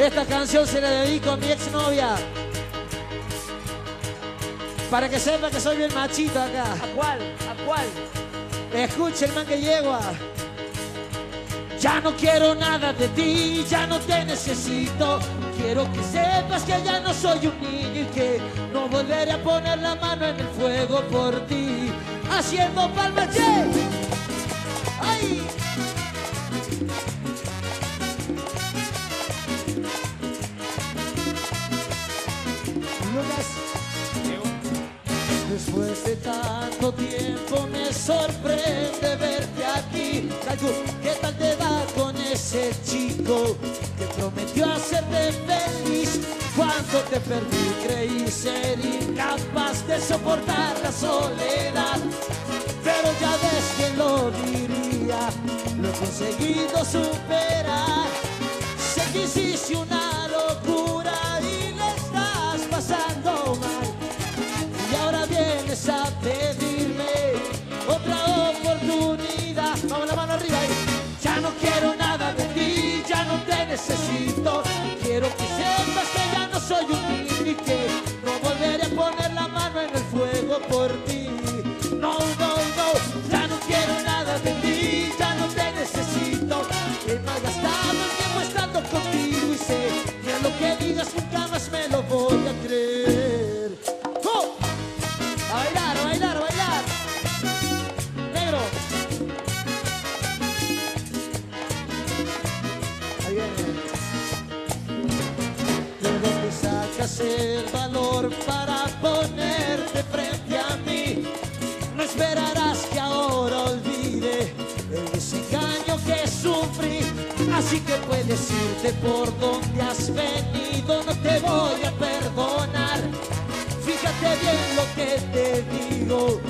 Esta canción se la dedico a mi exnovia. Para que sepa que soy bien machito acá. ¿A cuál? ¿A cuál? Escucha el man que llegua. Ya no quiero nada de ti, ya no te necesito. Quiero que sepas que ya no soy un niño y que no volveré a poner la mano en el fuego por ti. Haciendo palmas. ¡Ay! Después de tanto tiempo me sorprende verte aquí. Cayu, ¿qué tal te va con ese chico que prometió hacerte feliz? Cuando te perdí creí ser incapaz de soportar la soledad. Pero ya ves que lo diría, lo he conseguido superar. Necesito. Quiero que sepas que ya no soy un niño y que no volveré a poner la mano en el fuego por ti. No, no, no, ya no quiero nada de ti, ya no te necesito. He malgastado el tiempo estando contigo y sé que lo que digas nunca más me lo voy sacas el valor para ponerte frente a mí? No esperarás que ahora olvide el desengaño que sufrí. Así que puedes irte por donde has venido, no te voy a perdonar. Fíjate bien lo que te digo,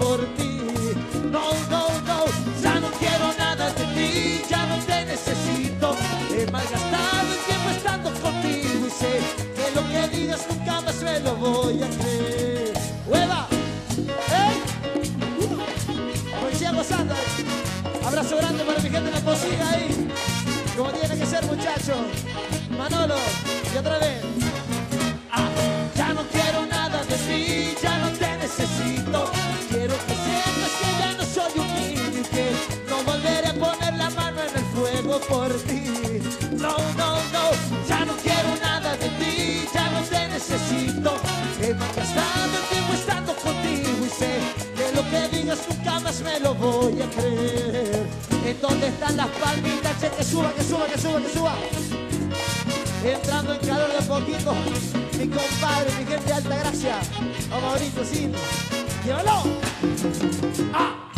por ti. No, no, no, ya no quiero nada de ti, ya no te necesito. He malgastado el tiempo estando contigo y sé que lo que digas nunca más me lo voy a creer. ¡Hueva! Abrazo grande para mi gente en la cocina ahí. Como tiene que ser, muchacho. Manolo, y otra vez. Por ti. No, no, no, ya no quiero nada de ti, ya no te necesito. He malgastado el tiempo estando contigo y sé que lo que digas nunca más me lo voy a creer. ¿En dónde están las palmitas? Che, que suba, que suba, que suba, que suba. Entrando en calor de a poquito, mi compadre, mi gente alta gracia. Ahorita, sí. Llévalo. Ah.